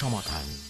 সমাধান।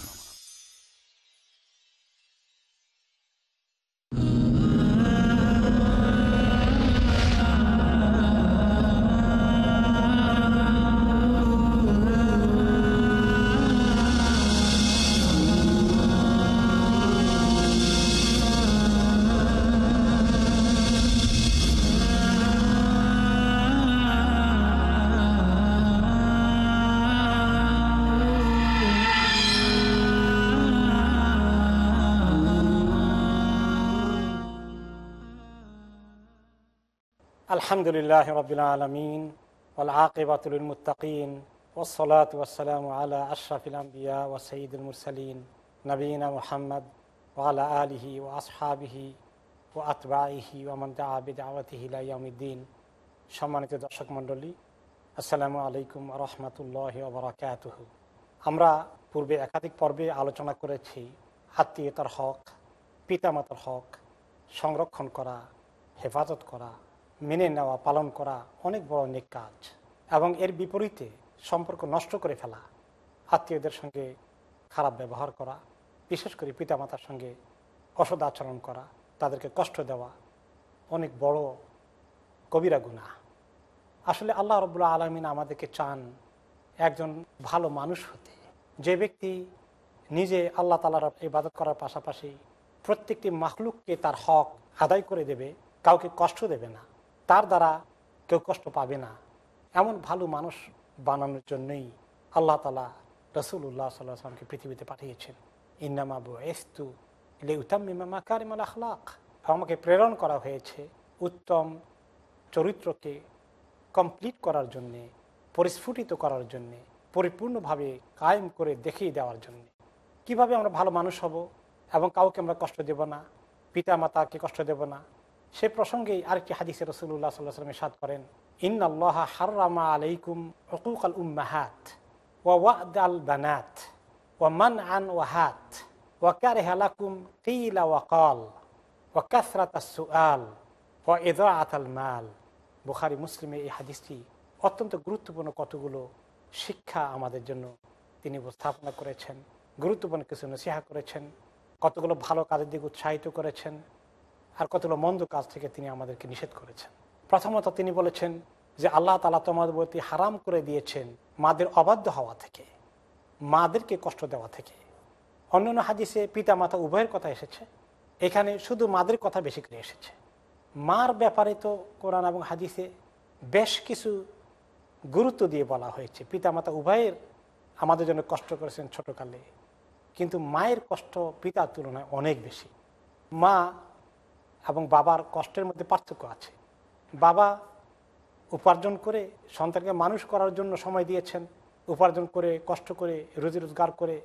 আলহামদুলিল্লাহ রবিল আলমিন আকিবাতুল মুতাকিন ওসলাত ওসালাম আলা আশরাফিল আম্বিয়া ও সঈদুল মুরসালিন নবীনা মোহাম্মদ ওয়ালা আলিহি ও আসহাবিহি ও আতবাহি ওমন্ত আবিদ আওয়াতিহিলাইয়ামুদ্দিন সম্মানিত দর্শক মণ্ডলী, আসসালামু আলাইকুম রহমতুল্লাহ ওবরাকাত আমরা পূর্বে একাধিক পর্বে আলোচনা করেছি আত্মীয়তার হক, পিতামাতার হক, সংরক্ষণ করা, হেফাজত করা মেনে নেওয়া, পালন করা অনেক বড় অনেক কাজ এবং এর বিপরীতে সম্পর্ক নষ্ট করে ফেলা, আত্মীয়দের সঙ্গে খারাপ ব্যবহার করা, বিশেষ করে পিতামাতার সঙ্গে অসদ আচরণ করা, তাদেরকে কষ্ট দেওয়া অনেক বড় কবিরা গুণা আসলে আল্লাহ রবুল্লা আলমিন আমাদেরকে চান একজন ভালো মানুষ হতে। যে ব্যক্তি নিজে আল্লাহ তালার ইবাদত করার পাশাপাশি প্রত্যেকটি মাহলুককে তার হক আদায় করে দেবে, কাউকে কষ্ট দেবে না। তার দ্বারা কেউ কষ্ট পাবে না। এমন ভালো মানুষ বানানোর জন্যই আল্লাহ তালা রসুল্লাহ সাল্লাহামকে পৃথিবীতে পাঠিয়েছেন। ইন্নামাবু এস্তু ইলে উতাম্মিমা কারিমাল আখলাক। আমাকে প্রেরণ করা হয়েছে উত্তম চরিত্রকে কমপ্লিট করার জন্যে, পরিস্ফুটিত করার জন্যে, পরিপূর্ণভাবে কায়েম করে দেখিয়ে দেওয়ার জন্যে। কীভাবে আমরা ভালো মানুষ হব এবং কাউকে আমরা কষ্ট দেব না? পিতা মাতাকে কষ্ট দেব না? সে প্রসঙ্গেই আরেকটি হাদিসে রসুল্লাহ সাল্লাহ সাল্লামে সাদ করেন ইন আল্লাহ হার্রামা আলাইকুম হকুক আল উম্মাহাত, ওয়া ওয়াদ আল বানাত, ওয়া মান আন ওয়াহাত ওয়া কারে হালাকুম কিলা ওয়াকাল ওয়া কাসরাত সুআল, ওয়া ইদাআত আল মাল। বুখারি, মুসলিমে এই হাদিসটি অত্যন্ত গুরুত্বপূর্ণ কতগুলো শিক্ষা আমাদের জন্য তিনি উপস্থাপনা করেছেন, গুরুত্বপূর্ণ কিছু নসিহা করেছেন, কতগুলো ভালো কাজের দিকে উৎসাহিত করেছেন আর কতগুলো মন্দ কাজ থেকে তিনি আমাদেরকে নিষেধ করেছেন। প্রথমত তিনি বলেছেন যে আল্লাহ তালা তোমাদের প্রতি হারাম করে দিয়েছেন মাদের অবাধ্য হওয়া থেকে, মাদেরকে কষ্ট দেওয়া থেকে। অন্যান্য হাদিসে পিতা মাতা উভয়ের কথা এসেছে। এখানে শুধু মাদের কথা বেশি করে এসেছে। মার ব্যাপারে তো কোরআন এবং হাদিসে বেশ কিছু গুরুত্ব দিয়ে বলা হয়েছে। পিতামাতা উভয়ের আমাদের জন্য কষ্ট করেছেন ছোটকালে। কিন্তু মায়ের কষ্ট পিতার তুলনায় অনেক বেশি। মা এবং বাবার কষ্টের মধ্যে পার্থক্য আছে। বাবা উপার্জন করে সন্তানকে মানুষ করার জন্য সময় দিয়েছেন, উপার্জন করে, কষ্ট করে, রুজি রোজগার করে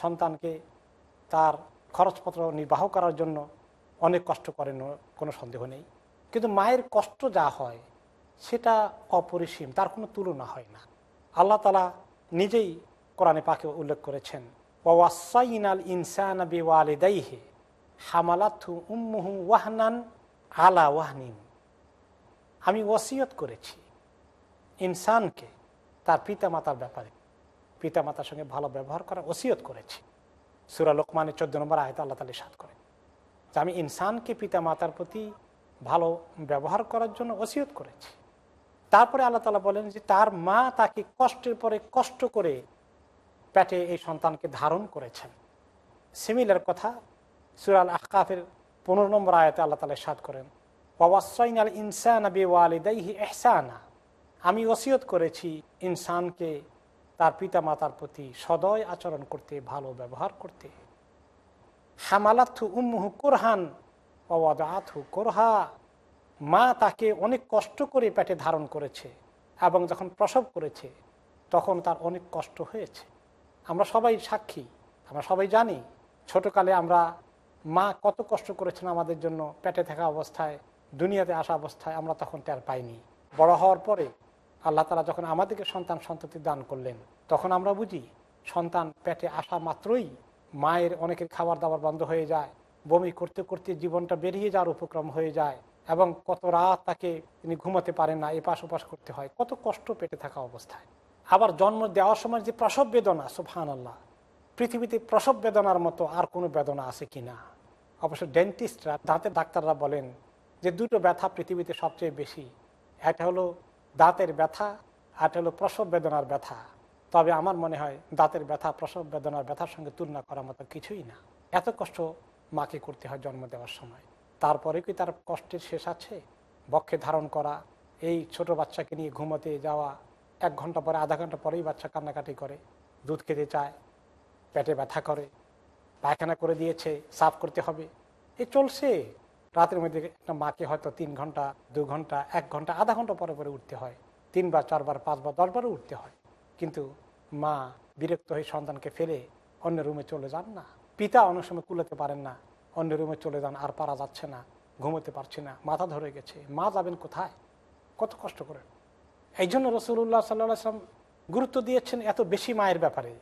সন্তানকে তার খরচপত্র নির্বাহ করার জন্য অনেক কষ্ট করেন, কোনো সন্দেহ নেই। কিন্তু মায়ের কষ্ট যা হয়, সেটা অপরিসীম, তার কোনো তুলনা হয় না। আল্লাহ তালা নিজেই কোরআনে পাকে উল্লেখ করেছেন, ওয়াসাইনাল ইনসান বিওয়ালিদাইহে হামালাথু উম্মুহু ওয়াহনান আলা ওয়াহনিন। আমি ওসিয়ত করেছি ইনসানকে, তার পিতামাতার ব্যাপারে। পিতামাতার সঙ্গে ভালো ব্যবহার করার ওসিয়ত করেছি। সুরা লোকমানের চোদ্দ নম্বর আয়তা আল্লাহ তালি সাত করেন যে আমি ইনসানকে পিতামাতার প্রতি ভালো ব্যবহার করার জন্য ওসিয়ত করেছি। তারপরে আল্লাহ তালা বলেন যে তার মা তাকে কষ্টের পরে কষ্ট করে প্যাটে এই সন্তানকে ধারণ করেছেন। সিমিলার কথা সুরাল আহকাফের পনেরো নম্বর আয়তে আল্লাহ তালা সাদ করেন ওয়াসাইন আল ইনসান ওয়ালিদাইহি এহসানা আমি ওসিয়ত করেছি ইনসানকে তার পিতা মাতার প্রতি সদয় আচরণ করতে, ভালো ব্যবহার করতে। হামালাথু উম্মুহু কোরহান অওয়াদাথু কোরহা। মা তাকে অনেক কষ্ট করে পেটে ধারণ করেছে এবং যখন প্রসব করেছে তখন তার অনেক কষ্ট হয়েছে। আমরা সবাই সাক্ষী, আমরা সবাই জানি, ছোটকালে আমরা মা কত কষ্ট করেছেন আমাদের জন্য পেটে থাকা অবস্থায়, দুনিয়াতে আসা অবস্থায়, আমরা তখন টের পাইনি। বড় হওয়ার পরে আল্লাহ তালা যখন আমাদেরকে সন্তান সন্ততি দান করলেন, তখন আমরা বুঝি সন্তান পেটে আসা মাত্রই মায়ের অনেকের খাবার দাবার বন্ধ হয়ে যায়, বমি করতে করতে জীবনটা বেরিয়ে যাওয়ার উপক্রম হয়ে যায় এবং কত রাত তাকে তিনি ঘুমাতে পারেন না, এপাশ ওপাশ করতে হয়। কত কষ্ট পেটে থাকা অবস্থায়। আবার জন্ম দেওয়ার সময় যে প্রসব বেদনা সুফহান আল্লাহ পৃথিবীতে প্রসব বেদনার মতো আর কোনো বেদনা আছে কি না অবশ্য ডেন্টিস্টরা দাঁতের ডাক্তাররা বলেন যে দুটো ব্যথা পৃথিবীতে সবচেয়ে বেশি। একটা হলো দাঁতের ব্যথা আর হলো প্রসব বেদনার ব্যথা। তবে আমার মনে হয় দাঁতের ব্যথা, প্রসব বেদনার ব্যথার সঙ্গে তুলনা করার মতো কিছুই না। এত কষ্ট মাকে করতে হয় জন্ম দেওয়ার সময়। তারপরে কি তার কষ্টের শেষ আছে? বক্ষে ধারণ করা, এই ছোট বাচ্চাকে নিয়ে ঘুমোতে যাওয়া, এক ঘণ্টা পরে, আধা ঘণ্টা পরেই বাচ্চা কান্নাকাটি করে, দুধ খেতে চায়, পেটে ব্যথা করে। পায়খানা করে দিয়েছে, সাফ করতে হবে। এ চলছে। রাতের মধ্যে একটা মাকে হয়তো তিন ঘণ্টা, দু ঘণ্টা, এক ঘণ্টা, আধা ঘণ্টা পরে পরে উঠতে হয়। তিনবার, চারবার, পাঁচবার, দশবারও উঠতে হয়। কিন্তু মা বিরক্ত হয়ে সন্তানকে ফেলে অন্য রুমে চলে যান না। পিতা অনেক সময় কুলাতে পারেন না। অন্য রুমে চলে যান, আর পারা যাচ্ছে না, ঘুমোতে পারছে না, মাথা ধরে গেছে। মা যাবেন কোথায়? কত কষ্ট করে। এই জন্য রসুল্লাহ সাল্লাম গুরুত্ব দিয়েছেন এত বেশি মায়ের ব্যাপারে।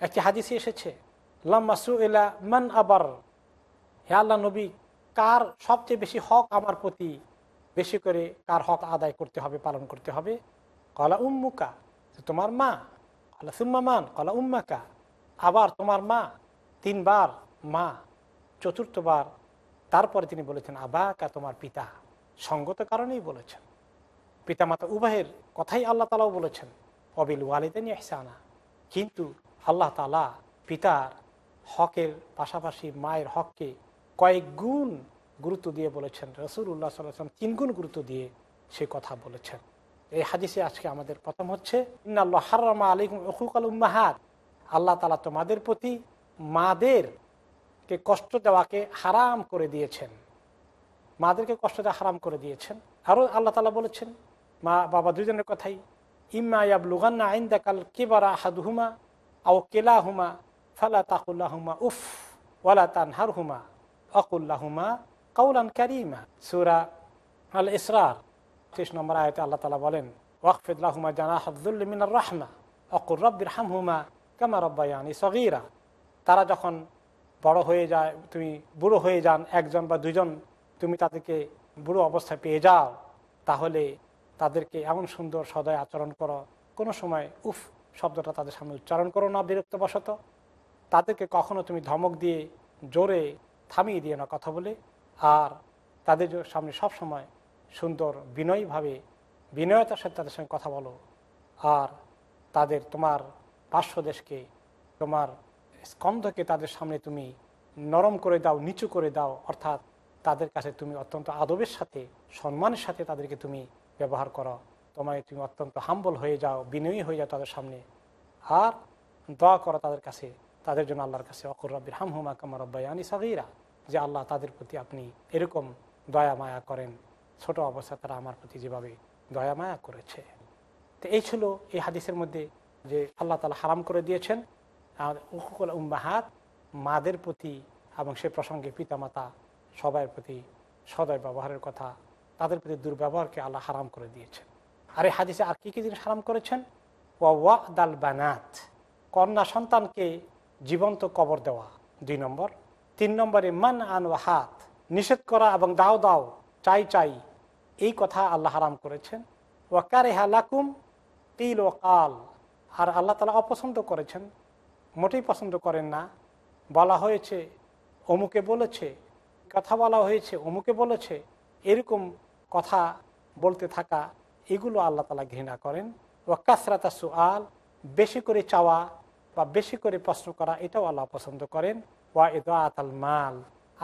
একটি হাদিসে এসেছে লাম্মাসু এলা মান আবার। হে আল্লাহ নবী, কার সবচেয়ে বেশি হক আমার প্রতি? বেশি করে কার হক আদায় করতে হবে, পালন করতে হবে? কলা উম্মুকা তোমার মা। কলা সুম্মামান কলা উম্মাকা। আবার তোমার মা, তিনবার মা, চতুর্থবার। তারপরে তিনি বলেছেন, আবাকা, তোমার পিতা। সঙ্গত কারণেই বলেছেন। পিতা মাতা উভয়ের কথাই আল্লাহ তালাও বলেছেন অবিল ওয়ালিদানি এহসানা কিন্তু আল্লাহ তালা পিতার হকের পাশাপাশি মায়ের হককে কয়েক গুণ গুরুত্ব দিয়ে বলেছেন। রসুল উল্লাহ সাল্লাম তিন গুণ গুরুত্ব দিয়ে সে কথা বলেছেন। এই হাদিসে আজকে আমাদের প্রথম হচ্ছে হারামা আলিকুম অকুকাল উম্মাহাত। আল্লাহ তালা তোমাদের প্রতি মাদেরকে কষ্ট দেওয়াকে হারাম করে দিয়েছেন। মাদেরকে কষ্ট দেওয়া হারাম করে দিয়েছেন। আরও আল্লাহ তালা বলেছেন, মা বাবা দুজনের কথাই, ইম্মা ইয়াব লুগান্না আইন দেকাল কেবারা হাদুহুমা আও কেলা হুমা ফালা তাকুল্লাহুমা উফ ওয়ালা তানহার হুমা অকুল্লাহুমা কাউলান কারিমা সুরা আল ইসরার ত্রিশ নম্বর আয়তে আল্লাহ তালা বলেন ওয়াকফিদুল্লাহুমা জানা হাফজুল মিনার রাহমা অকুর রব্বির হামহুমা কামা রব্বায়ানি সগিরা তারা যখন বড় হয়ে যায়, তুমি বুড়ো হয়ে যান, একজন বা দুজন তুমি তাদেরকে বুড়ো অবস্থায় পেয়ে যাও, তাহলে তাদেরকে এমন সুন্দর সদয় আচরণ করো। কোনো সময়, উফ, শব্দটা তাদের সামনে উচ্চারণ করো না, বিরক্তবশত। তাদেরকে কখনো তুমি ধমক দিয়ে জোরে থামিয়ে দিয়ে না কথা বলে। আর তাদের সামনে সব সময় সুন্দর বিনয়ীভাবে, বিনয়তার সাথে তাদের সঙ্গে কথা বলো। আর তাদের তোমার পার্শ্ব দেশকে তোমার স্কন্ধকে তাদের সামনে তুমি নরম করে দাও, নিচু করে দাও। অর্থাৎ তাদের কাছে তুমি অত্যন্ত আদবের সাথে, সম্মানের সাথে তাদেরকে তুমি ব্যবহার করো। তোমায় তুমি অত্যন্ত হাম্বল হয়ে যাও, বিনয়ী হয়ে যাও তাদের সামনে। আর দোয়া করো তাদের কাছে তাদের জন্য আল্লাহর কাছে অকুর রব্বির হাম হুমা কামার রব্বায়ানি সাগিরা। যে আল্লাহ তাদের প্রতি আপনি এরকম দয়া মায়া করেন, ছোট অবস্থা তারা আমার প্রতি যেভাবে দয়া মায়া করেছে। তো এই ছিল এই হাদিসের মধ্যে যে আল্লাহ তালা হারাম করে দিয়েছেন, আর উকুকুল উম্মাহাত মাদের প্রতি এবং সে প্রসঙ্গে পিতামাতা সবার প্রতি সদয় ব্যবহারের কথা, তাদের প্রতি দুর্ব্যবহারকে আল্লাহ হারাম করে দিয়েছেন। আর এই হাদিসে আর কী কী জিনিস হারাম করেছেন? ওয়া ওয়া দাল বানাত, কন্যা সন্তানকে জীবন্ত কবর দেওয়া। দুই নম্বর। তিন নম্বরে, মান আন হাত নিষেধ করা এবং দাও দাও, চাই চাই, এই কথা আল্লাহ হারাম করেছেন। ওয়াকারে লাকুম তিল ও কাল, আর আল্লাহ তালা অপছন্দ করেছেন। মোটেই পছন্দ করেন না। বলা হয়েছে, অমুকে বলেছে, কথা বলা হয়েছে, অমুকে বলেছে, এরকম কথা বলতে থাকা, এগুলো আল্লাহ তালা ঘৃণা করেন। ও কাসরাতা সুআল, বেশি করে চাওয়া বা বেশি করে প্রশ্ন করা, এটাও আল্লাহ পছন্দ করেন। ওয়া এদ আতাল মাল,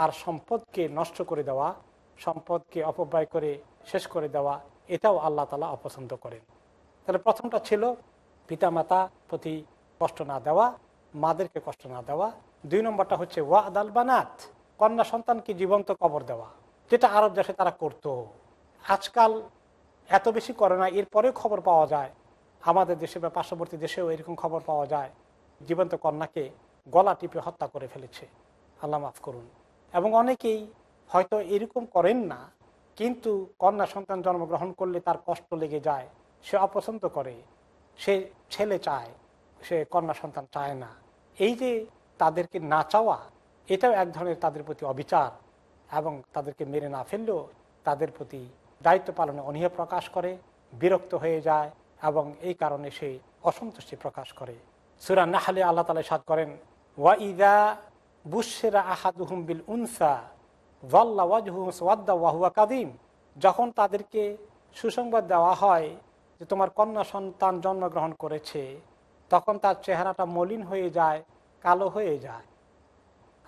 আর সম্পদকে নষ্ট করে দেওয়া, সম্পদকে অপব্যয় করে শেষ করে দেওয়া, এটাও আল্লাহ তালা অপছন্দ করেন। তাহলে প্রথমটা ছিল পিতামাতা প্রতি কষ্ট না দেওয়া, মাদেরকে কষ্ট না দেওয়া। দুই নম্বরটা হচ্ছে ওয়া আদাল বানাত, কন্যা সন্তানকে জীবন্ত কবর দেওয়া, যেটা আরব দেশে তারা করতো। আজকাল এত বেশি করে না, এরপরেও খবর পাওয়া যায়। আমাদের দেশে বা পার্শ্ববর্তী দেশেও এরকম খবর পাওয়া যায়। জীবন্ত কন্যাকে গলা টিপে হত্যা করে ফেলেছে। আল্লাহ মাফ করুন। এবং অনেকেই হয়তো এরকম করেন না, কিন্তু কন্যা সন্তান জন্মগ্রহণ করলে তার কষ্ট লেগে যায়, সে অপছন্দ করে, সে ছেলে চায়, সে কন্যা সন্তান চায় না। এই যে তাদেরকে না চাওয়া, এটাও এক ধরনের তাদের প্রতি অবিচার এবং তাদেরকে মেরে না ফেললেও তাদের প্রতি দায়িত্ব পালনে অনীহা প্রকাশ করে, বিরক্ত হয়ে যায় এবং এই কারণে সে অসন্তুষ্টি প্রকাশ করে। সুরা নাহালে আল্লাহ তালা সাদ করেন, ওয়া ইদা বুসেরা আহাদুহুম বিল উনসা ওয়াল্লা ওয়াজহুম ওয়াদ্দা ওয়াহুয়া কাদিম যখন তাদেরকে সুসংবাদ দেওয়া হয় যে তোমার কন্যা সন্তান জন্মগ্রহণ করেছে, তখন তার চেহারাটা মলিন হয়ে যায়, কালো হয়ে যায়।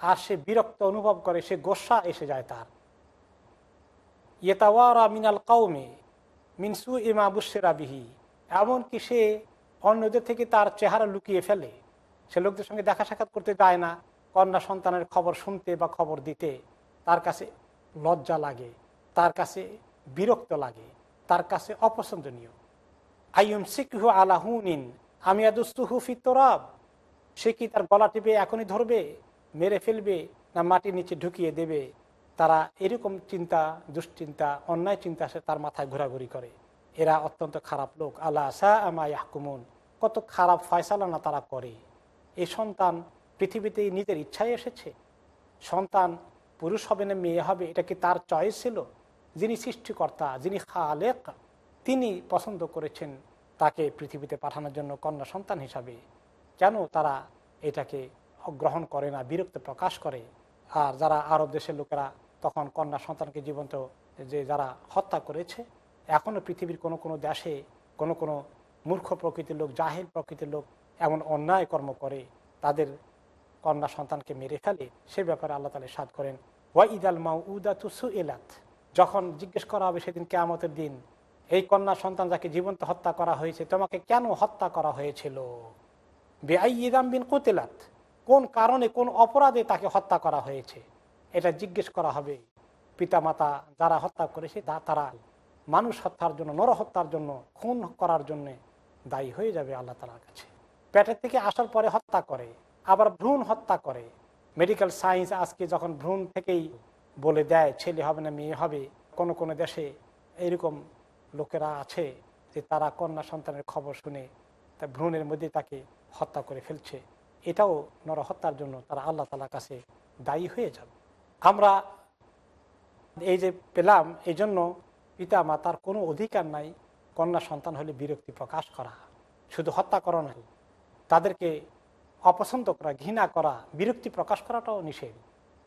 আর সে বিরক্ত অনুভব করে, সে গোসা এসে যায় তার। ইয়েতাওয়ারা মিনাল কৌমে মিনসু ইমা বুসেরা বিহি। এমনকি সে অন্যদের থেকে তার চেহারা লুকিয়ে ফেলে, সে লোকদের সঙ্গে দেখা সাক্ষাৎ করতে যায় না, কন্যা সন্তানের খবর শুনতে বা খবর দিতে। তার কাছে লজ্জা লাগে, তার কাছে বিরক্ত লাগে, তার কাছে অপছন্দনীয়। আইম সিকহু আলাহুনিন আমি আদুস্তুহু ফিতরাব সে কি তার গলা টিপে এখনই ধরবে, মেরে ফেলবে না মাটির নিচে ঢুকিয়ে দেবে? তারা এরকম চিন্তা, দুশ্চিন্তা, অন্যায় চিন্তা সে তার মাথায় ঘোরাঘুরি করে। এরা অত্যন্ত খারাপ লোক। আল্লাহ সা আমা ইয়াহকুমুন। কত খারাপ ফয়সালা না তারা করে। এই সন্তান পৃথিবীতে নিজের ইচ্ছায় এসেছে। সন্তান পুরুষ হবে না, মেয়ে হবে, এটা কি তার চয়েস ছিল? যিনি সৃষ্টিকর্তা, যিনি খালেক, তিনি পছন্দ করেছেন তাকে পৃথিবীতে পাঠানোর জন্য কন্যা সন্তান হিসাবে। কেন তারা এটাকে গ্রহণ করে না, বিরক্ত প্রকাশ করে? আর যারা আরব দেশের লোকেরা তখন কন্যা সন্তানকে জীবন্ত যে যারা হত্যা করেছে এখনও পৃথিবীর কোনো কোনো দেশে কোনো কোনো মূর্খ প্রকৃতির লোক, জাহিল প্রকৃতির লোক এমন অন্যায় কর্ম করে, তাদের কন্যা সন্তানকে মেরে ফেলে, সে ব্যাপারে আল্লাহ তালে সাদ করেন ওয়া ইদাল মাউ উদাতু সু এলাত যখন জিজ্ঞেস করা হবে সেদিন কেয়ামতের দিন, এই কন্যা সন্তান যাকে জীবন্ত হত্যা করা হয়েছে, তোমাকে কেন হত্যা করা হয়েছিল? বেআইদাম বিন কুতেলাত। কোন কারণে, কোন অপরাধে তাকে হত্যা করা হয়েছে? এটা জিজ্ঞেস করা হবে। পিতামাতা যারা হত্যা করেছে তারা মানুষ হত্যার জন্য, নরহত্যার জন্য, খুন করার জন্য দায়ী হয়ে যাবে আল্লাহ তালার কাছে। পেটের থেকে আসার পরে হত্যা করে, আবার ভ্রূণ হত্যা করে। মেডিকেল সায়েন্স আজকে যখন ভ্রূণ থেকেই বলে দেয়, ছেলে হবে না, মেয়ে হবে, কোনো কোনো দেশে এরকম লোকেরা আছে যে তারা কন্যা সন্তানের খবর শুনে তা ভ্রূণের মধ্যে তাকে হত্যা করে ফেলছে। এটাও নরহত্যার জন্য তারা আল্লাহ তালার কাছে দায়ী হয়ে যাবে। আমরা এই যে পেলাম এই জন্য পিতা মাতার কোনো অধিকার নাই। কন্যা সন্তান হলে বিরক্তি প্রকাশ করা, শুধু হত্যা করা নয় তাদেরকে অপছন্দ করা, ঘৃণা করা, বিরক্তি প্রকাশ করাটাও নিষেধ।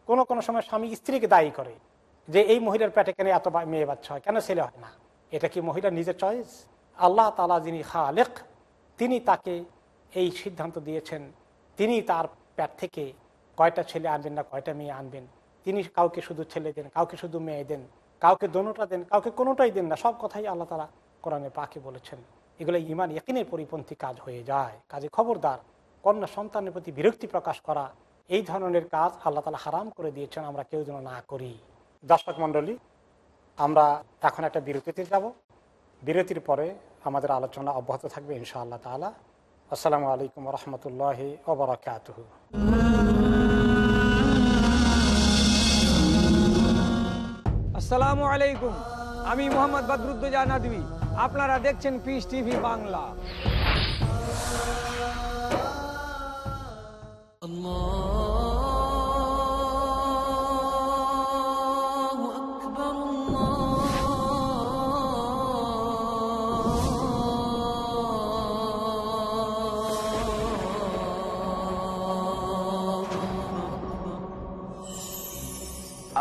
কোনো কোনো সময় স্বামী স্ত্রীকে দায়ী করে যে, এই মহিলার পেটে কেন এত মেয়ে বাচ্চা হয়? কেন ছেলে হয় না? এটা কি মহিলার নিজের চয়েস আল্লাহ তালা যিনি খা খালেক, তিনি তাকে এই সিদ্ধান্ত দিয়েছেন, তিনি তার প্যাট থেকে কয়টা ছেলে আনবেন না কয়টা মেয়ে আনবেন? তিনি কাউকে শুধু ছেলে দেন, কাউকে শুধু মেয়ে দেন, কাউকে দোনোটা দেন, কাউকে কোনোটাই দেন না, সব কথাই আল্লাহ তালা কোরআনে পাকে বলেছেন এগুলো ইমান ইকিনের পরিপন্থী কাজ হয়ে যায়। কাজে খবরদার কন্যা সন্তানের প্রতি বিরক্তি প্রকাশ করা এই ধরনের কাজ আল্লাহ তালা হারাম করে দিয়েছেন আমরা কেউ যেন না করি। দর্শক মণ্ডলী আমরা এখন একটা বিরতিতে যাব। বিরতির পরে আমাদের আলোচনা অব্যাহত থাকবে ইনশা আল্লাহ তালা আসসালামু আলাইকুম রহমতুল্লাহ ওবরাকাত আসসালামু আলাইকুম। আমি মোহাম্মদ বদরুদ্দোজা নাদবি আপনারা দেখছেন peace TV Bangla. Allah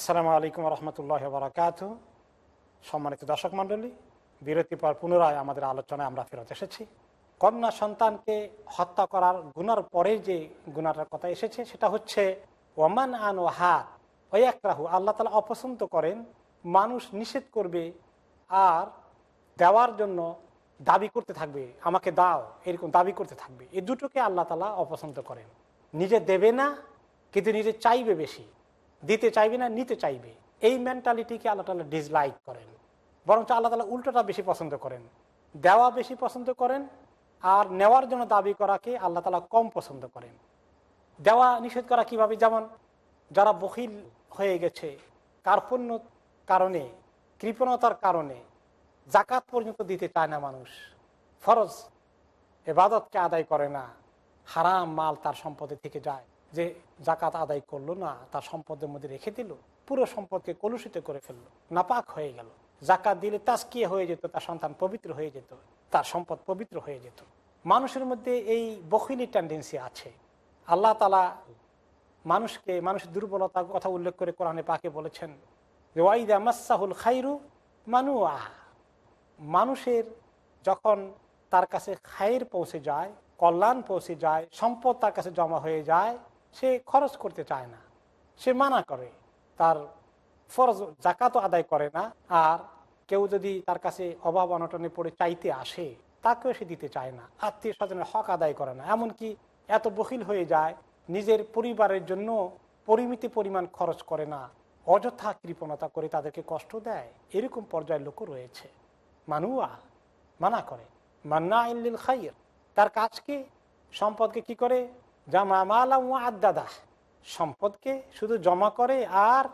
আসসালামু আলাইকুম রহমতুল্লাহ বারাকাত সম্মানিত দর্শক মণ্ডলী, বিরতি পর পুনরায় আমাদের আলোচনায় আমরা ফেরত এসেছি। কন্যা সন্তানকে হত্যা করার গুনার পরে যে গুনাটার কথা এসেছে, সেটা হচ্ছে, ওমান আন ও হাত ওই একরাহু আল্লাহ তালা অপছন্দ করেন, মানুষ নিষেধ করবে আর দেওয়ার জন্য দাবি করতে থাকবে, আমাকে দাও, এরকম দাবি করতে থাকবে। এই দুটোকে আল্লাহ তালা অপছন্দ করেন। নিজে দেবে না, কিন্তু নিজে চাইবে বেশি। দিতে চাইবে না, নিতে চাইবে। এই মেন্টালিটিকে আল্লাহ তালা ডিসলাইক করেন। বরঞ্চ আল্লাহ তালা উল্টোটা বেশি পছন্দ করেন। দেওয়া বেশি পছন্দ করেন আর নেওয়ার জন্য দাবি করাকে আল্লাহ তালা কম পছন্দ করেন। দেওয়া নিষেধ করা কীভাবে? যেমন যারা বখিল হয়ে গেছে, কার্পণ্য কারণে, কৃপণতার কারণে জাকাত পর্যন্ত দিতে চায় না মানুষ। ফরজ এবাদতকে আদায় করে না। হারাম মাল তার সম্পদে থেকে যায়। যে জাকাত আদায় করল না, তার সম্পদের মধ্যে রেখে দিল, পুরো সম্পদকে কলুষিত করে ফেলল, নাপাক হয়ে গেল। জাকাত দিলে তাস্কিয়ে হয়ে যেত, তার সন্তান পবিত্র হয়ে যেত, তার সম্পদ পবিত্র হয়ে যেত। মানুষের মধ্যে এই বখিলি টেন্ডেন্সি আছে। আল্লাহ তালা মানুষকে, মানুষের দুর্বলতার কথা উল্লেখ করে কোরআনে পাকে বলেছেন, যে ওয়াইদা মাসাহুল খাইরু মানুয়া। মানুষের যখন তার কাছে খায়ের পৌঁছে যায়, কল্যাণ পৌঁছে যায়, সম্পদ তার কাছে জমা হয়ে যায় সে খরচ করতে চায় না। সে মানা করে। তার ফরজ জাকাতও আদায় করে না। আর কেউ যদি তার কাছে অভাব অনটনে পড়ে চাইতে আসে, তাকেও সে দিতে চায় না। আত্মীয় স্বজনের হক আদায় করে না। এমনকি এত বকিল হয়ে যায়, নিজের পরিবারের জন্য পরিমিতি পরিমাণ খরচ করে না, অযথা কৃপণতা করে তাদেরকে কষ্ট দেয়। এরকম পর্যায়ের লোকও রয়েছে। মানুয়া মানা করে। মান্না ইল্লিল খাইয়ের তার কাজকে, সম্পদকে কি করে? জামা মালা আদাদা সম্পদকে শুধু জমা করে আর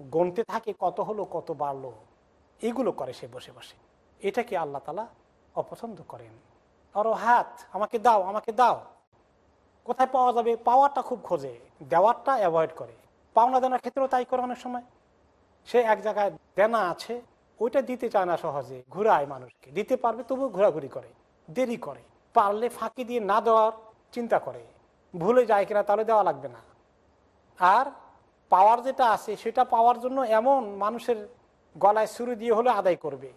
গনতে থাকে কত হলো, কত বাড়লো। এগুলো করে সে বসে বসে। এটাকে আল্লাহ তালা অপছন্দ করেন। আরও হাত, আমাকে দাও আমাকে দাও। কোথায় পাওয়া যাবে? পাওয়ারটা খুব খোঁজে। দেওয়ারটা অ্যাভয়েড করে। পাওনা দেনার ক্ষেত্রেও তাই করে অনেক সময়। সে এক জায়গায় দেনা আছে, ওইটা দিতে চায় না সহজে। ঘুরায় মানুষকে। দিতে পারবে, তবুও ঘোরাঘুরি করে। দেরি করে। পারলে ফাঁকি দিয়ে না দেওয়ার চিন্তা করে। ভুলে যায় কিনা তাহলে দেওয়া লাগবে না। আর পাওয়ার যেটা আছে, সেটা পাওয়ার জন্য এমন মানুষের গলায় শুরু দিয়ে হলে আদায় করবে।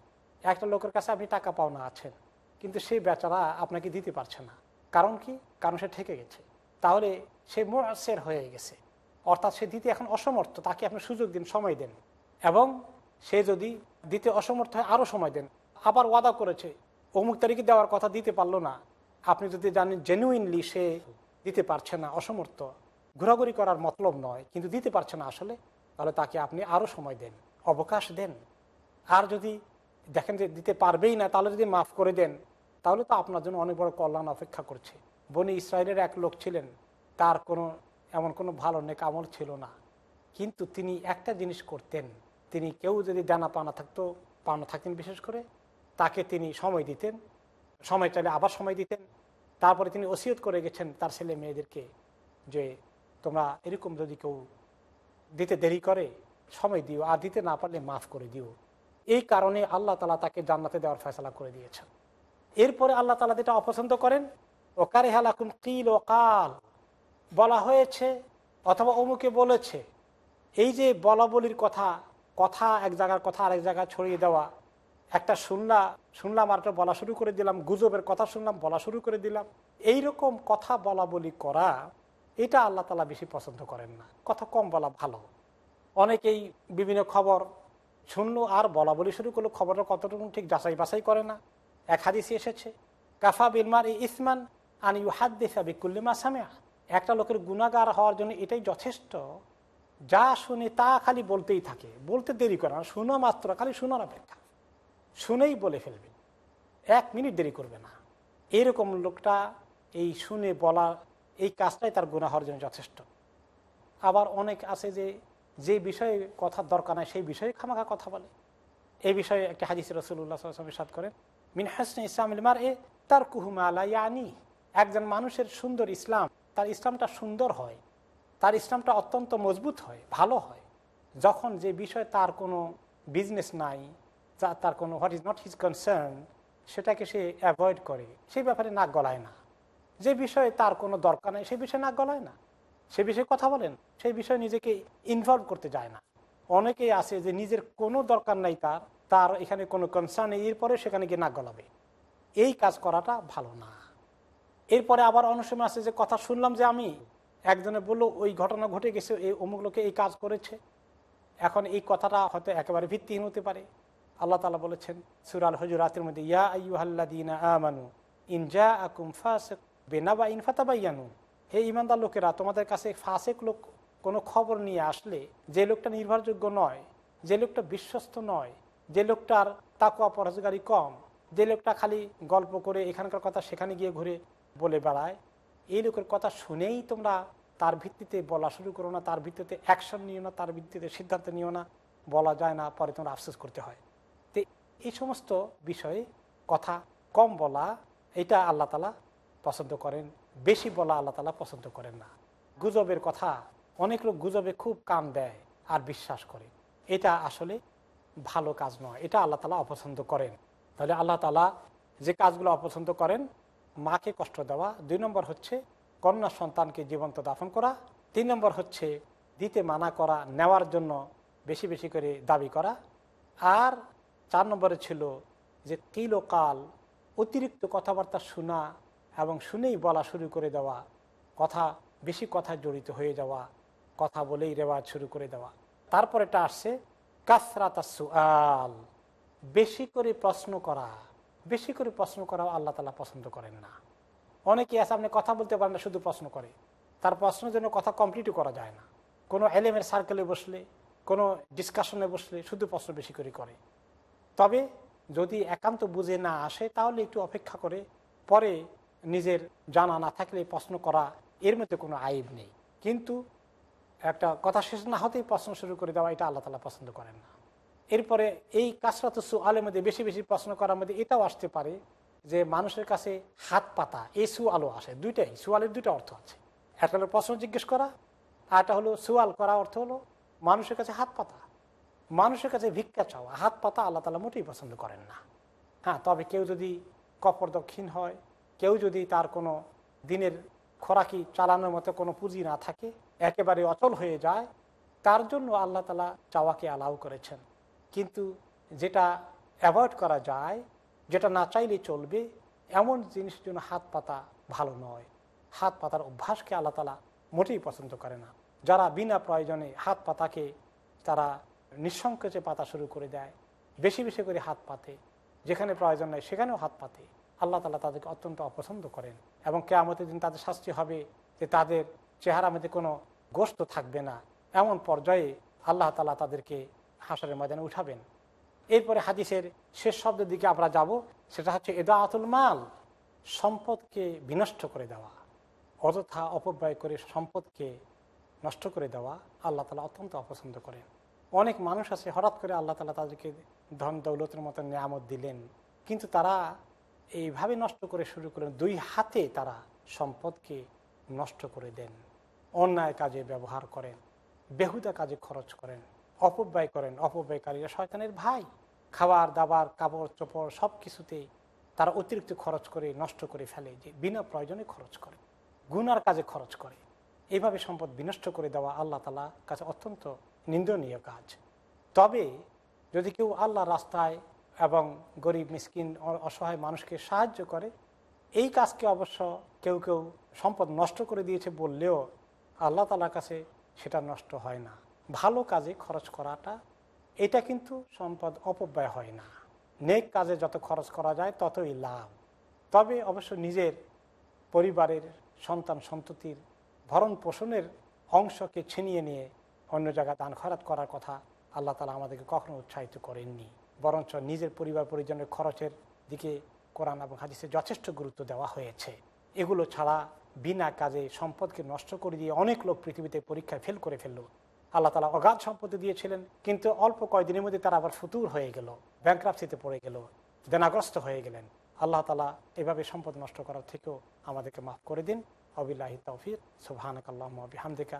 একটা লোকের কাছে আপনি টাকা পাওনা আছেন, কিন্তু সেই বেচারা আপনাকে দিতে পারছে না। কারণ কি? কারণ সে ঠেকে গেছে। তাহলে সে মোয়াসের হয়ে গেছে। অর্থাৎ সে দিতে এখন অসমর্থ, তাকে আপনি সুযোগ দিন, সময় দেন। এবং সে যদি দিতে অসমর্থ হয়, আরও সময় দেন। আবার ওয়াদা করেছে, অমুক তারিখে দেওয়ার কথা দিতে পারল না। আপনি যদি জানেন জেনুইনলি সে দিতে পারছে না, অসমর্থ। ঘোরাঘুরি করার মতলব নয়, কিন্তু দিতে পারছে না আসলে, তাহলে তাকে আপনি আরও সময় দেন, অবকাশ দেন। আর যদি দেখেন যে দিতে পারবেই না, তাহলে যদি মাফ করে দেন, তাহলে তো আপনার জন্য অনেক বড় কল্যাণ অপেক্ষা করছে। বনি ইসরায়েলের এক লোক ছিলেন, তার কোনো, এমন কোনো ভালো নেক আমল ছিল না। কিন্তু তিনি একটা জিনিস করতেন, তিনি কেউ যদি দানা পানা থাকতো, পানা থাকতেন বিশেষ করে, তাকে তিনি সময় দিতেন, সময় চাইলে আবার সময় দিতেন। তারপরে তিনি ওসিয়ত করে গেছেন তার ছেলে মেয়েদেরকে যে তোমরা এরকম যদি কেউ দিতে দেরি করে, সময় দিও, আর দিতে না পারলে মাফ করে দিও। এই কারণে আল্লাহ তালা তাকে জান্নাতে দেওয়ার ফয়সলা করে দিয়েছেন। এরপরে আল্লাহ তালা যেটা অপছন্দ করেন ও ওকারে হালাকুম কিল ও কাল, বলা হয়েছে অথবা অমুকে বলেছে, এই যে বলা বলির কথা কথা এক জায়গার কথা আরেক জায়গায় ছড়িয়ে দেওয়া একটা শুনলা শুনলাম আর বলা শুরু করে দিলাম, গুজবের কথা শুনলাম, বলা শুরু করে দিলাম। এই রকম কথা বলা বলি করা, এটা আল্লাহ তালা বেশি পছন্দ করেন না। কথা কম বলা ভালো। অনেকেই বিভিন্ন খবর শুনলো আর বলা বলি শুরু করল, খবরটা কতটুকু ঠিক যাচাই বাছাই করে না। এক হাদিসে এসেছে, কাফা বিলমার ইসমান আন ইউ হাত দেশা বিকুল্লিমা সামিয়া। একটা লোকের গুণাগার হওয়ার জন্য এটাই যথেষ্ট। যা শুনে তা খালি বলতেই থাকে। বলতে দেরি করে না, শোনা মাত্র, খালি শোনার অপেক্ষা। শুনেই বলে ফেলবে এক মিনিট দেরি করবে না। এরকম লোকটা এই শুনে বলা, এই কাজটাই তার গুণা হওয়ার জন্য যথেষ্ট। আবার অনেক আছে যে যে বিষয়ে কথার দরকার নাই, সেই বিষয়ে খামাখা কথা বলে। এই বিষয়ে একটা হাদিস রসুল্লাহ সাদ করেন, মিন হাসন ইসলাম ইলমার এ তার কুহুমা আলাইয়ানি একজন মানুষের সুন্দর ইসলাম, তার ইসলামটা সুন্দর হয়, তার ইসলামটা অত্যন্ত মজবুত হয়, ভালো হয়। যখন যে বিষয়ে তার কোনো বিজনেস নাই তার কোনো what is not his concern সেটাকে সে অ্যাভয়েড করে। সেই ব্যাপারে নাক গলায় না। যে বিষয়ে তার কোনো দরকার নেই সেই বিষয়ে নাক গলায় না। সে বিষয়ে কথা বলেন সেই বিষয়ে নিজেকে ইনভলভ করতে যায় না। অনেকেই আছে যে নিজের কোনো দরকার নাই তার তার এখানে কোনো কনসার্ন নেই, এরপরে সেখানে গিয়ে নাক গলাবে। এই কাজ করাটা ভালো না। এরপরে আবার অনেক সময় আছে যে কথা শুনলাম যে আমি, একজনে বলল, ওই ঘটনা ঘটে গেছে, এই অমুক লোকে এই কাজ করেছে। এখন এই কথাটা হয়তো একেবারে ভিত্তিহীন হতে পারে। আল্লাহ তালা বলেছেন সুরাল হজুরাতের মধ্যে, ইয়া আইয়ুহাল্লাদিনা আমানু ইনজা আকুম ফাসেক বেনাবা ইনফাতাবাইয়ানু হে ইমানদার লোকেরা, তোমাদের কাছে ফাসেক লোক কোনো খবর নিয়ে আসলে যে লোকটা নির্ভরযোগ্য নয়, যে লোকটা বিশ্বস্ত নয়, যে লোকটার তাকুয়া পরজগারি কম, যে লোকটা খালি গল্প করে এখানকার কথা সেখানে গিয়ে ঘুরে বলে বেড়ায়, এই লোকের কথা শুনেই তোমরা তার ভিত্তিতে বলা শুরু করো না, তার ভিত্তিতে অ্যাকশন নিও না, তার ভিত্তিতে সিদ্ধান্ত নিও না, বলা যায় না, পরে তোমরা আফসোস করতে হয়। এই সমস্ত বিষয়ে কথা কম বলা, এটা আল্লাহ তালা পছন্দ করেন। বেশি বলা আল্লাহ তালা পছন্দ করেন না। গুজবের কথা অনেক লোক গুজবে খুব কান দেয় আর বিশ্বাস করে। এটা আসলে ভালো কাজ নয়। এটা আল্লাহ তালা অপছন্দ করেন। তাহলে আল্লাহ তালা যে কাজগুলো অপছন্দ করেন, মাকে কষ্ট দেওয়া। দুই নম্বর হচ্ছে কন্যা সন্তানকে জীবন্ত দাফন করা। তিন নম্বর হচ্ছে দিতে মানা করা, নেওয়ার জন্য বেশি বেশি করে দাবি করা। আর চার নম্বরে ছিল যে কিল কাল, অতিরিক্ত কথাবার্তা শোনা এবং শুনেই বলা শুরু করে দেওয়া, কথা, বেশি কথা জড়িত হয়ে যাওয়া, কথা বলেই রেওয়াজ শুরু করে দেওয়া। তারপরেটা আসছে কাসরাতা সুআল, বেশি করে প্রশ্ন করা। বেশি করে প্রশ্ন করা আল্লাহ তালা পছন্দ করেন না। অনেকে আছে, আপনি কথা বলতে পারেন না, শুধু প্রশ্ন করে। তার প্রশ্নের জন্য কথা কমপ্লিটও করা যায় না। কোনো এলেমের সার্কেলে বসলে, কোনো ডিসকাশনে বসলে শুধু প্রশ্ন বেশি করে করে। তবে যদি একান্ত বুঝে না আসে, তাহলে একটু অপেক্ষা করে। পরে নিজের জানা না থাকলে প্রশ্ন করা, এর মধ্যে কোনো আইব নেই। কিন্তু একটা কথা শেষ না হতেই প্রশ্ন শুরু করে দেওয়া, এটা আল্লাহ তালা পছন্দ করেন না। এরপরে এই কাসরাত সুআলের মধ্যে বেশি বেশি প্রশ্ন করার মধ্যে এটাও আসতে পারে যে, মানুষের কাছে হাত পাতা, এই সু আলো আসে। দুইটাই সুয়ালের দুইটা অর্থ আছে। একটা হলো প্রশ্ন জিজ্ঞেস করা, আর একটা হলো সুয়াল করা অর্থ হলো মানুষের কাছে হাত পাতা। মানুষের কাছে ভিক্ষা চাওয়া, হাত পাতা আল্লাহ তালা মোটেই পছন্দ করেন না। হ্যাঁ তবে কেউ যদি কপর দক্ষিণ হয়, কেউ যদি তার কোনো দিনের খোরাকি চালানোর মতো কোনো পুঁজি না থাকে, একেবারে অচল হয়ে যায়, তার জন্য আল্লাহ তালা চাওয়াকে অ্যালাউ করেছেন। কিন্তু যেটা অ্যাভয়েড করা যায়, যেটা না চাইলে চলবে, এমন জিনিসের জন্য হাত পাতা ভালো নয়। হাত পাতার অভ্যাসকে আল্লাহ তালা মোটেই পছন্দ করে না। যারা বিনা প্রয়োজনে হাত পাতাকে তারা নিঃসংকোচে পাতা শুরু করে দেয়, বেশি বেশি করে হাত পাতে, যেখানে প্রয়োজন নেই সেখানেও হাত পাতে। আল্লাহ তালা তাদেরকে অত্যন্ত অপছন্দ করেন এবং কেয়ামতের দিন তাদের শাস্তি হবে যে তাদের চেহারা মধ্যে কোনো গোস্ত থাকবে না। এমন পর্যায়ে আল্লাহ তালা তাদেরকে হাসরের ময়দানে উঠাবেন। এরপরে হাদিসের শেষ শব্দের দিকে আমরা যাব, সেটা হচ্ছে এদা আতুল মাল, সম্পদকে বিনষ্ট করে দেওয়া। অযথা অপব্যয় করে সম্পদকে নষ্ট করে দেওয়া আল্লাহ তালা অত্যন্ত অপছন্দ করেন। অনেক মানুষ আছে, হঠাৎ করে আল্লাহ তালা তাদেরকে ধন দৌলতের মতো নিয়ামত দিলেন। কিন্তু তারা এইভাবে নষ্ট করে শুরু করলেন দুই হাতে তারা সম্পদকে নষ্ট করে দেন, অন্যায় কাজে ব্যবহার করেন, বেহুদা কাজে খরচ করেন, অপব্যয় করেন। অপব্যয়কারীরা শয়তানের ভাই। খাবার, দাবার, কাপড়, চোপড় সব কিছুতেই তারা অতিরিক্ত খরচ করে, নষ্ট করে ফেলে যে বিনা প্রয়োজনে খরচ করে, গুনার কাজে খরচ করে। এইভাবে সম্পদ বিনষ্ট করে দেওয়া আল্লাহ তালা কাছে অত্যন্ত নিন্দনীয় কাজ। তবে যদি কেউ আল্লাহ রাস্তায় এবং গরিব, মিসকিন অসহায় মানুষকে সাহায্য করে, এই কাজকে অবশ্য কেউ কেউ সম্পদ নষ্ট করে দিয়েছে বললেও আল্লাহ তালার কাছে সেটা নষ্ট হয় না। ভালো কাজে খরচ করাটা, এটা কিন্তু সম্পদ অপব্যয় হয় না। নেক কাজে যত খরচ করা যায় ততই লাভ। তবে অবশ্য নিজের পরিবারের সন্তান সন্ততির ভরণ পোষণের অংশকে ছিনিয়ে নিয়ে অন্য জায়গায় দান খরাত করার কথা আল্লাহ তালা আমাদেরকে কখনো উৎসাহিত করেননি। বরঞ্চ নিজের পরিবার পরিজনের খরচের দিকে কোরআন এবং হাদিসে যথেষ্ট গুরুত্ব দেওয়া হয়েছে। এগুলো ছাড়া বিনা কাজে সম্পদকে নষ্ট করে দিয়ে অনেক লোক পৃথিবীতে পরীক্ষায় ফেল করে ফেলল। আল্লাহ তালা অগাধ সম্পত্তি দিয়েছিলেন, কিন্তু অল্প কয়েকদিনের মধ্যে তারা আবার ফুতুর হয়ে গেল ব্যাংক্রাপসিতে পড়ে গেল দেনাগ্রস্ত হয়ে গেলেন। আল্লাহ তালা এভাবে সম্পদ নষ্ট করার থেকেও আমাদেরকে মাফ করে দিন। অবিল্লাহি তৌফিক। সুবহানাক আল্লাহ বিহামদিকা।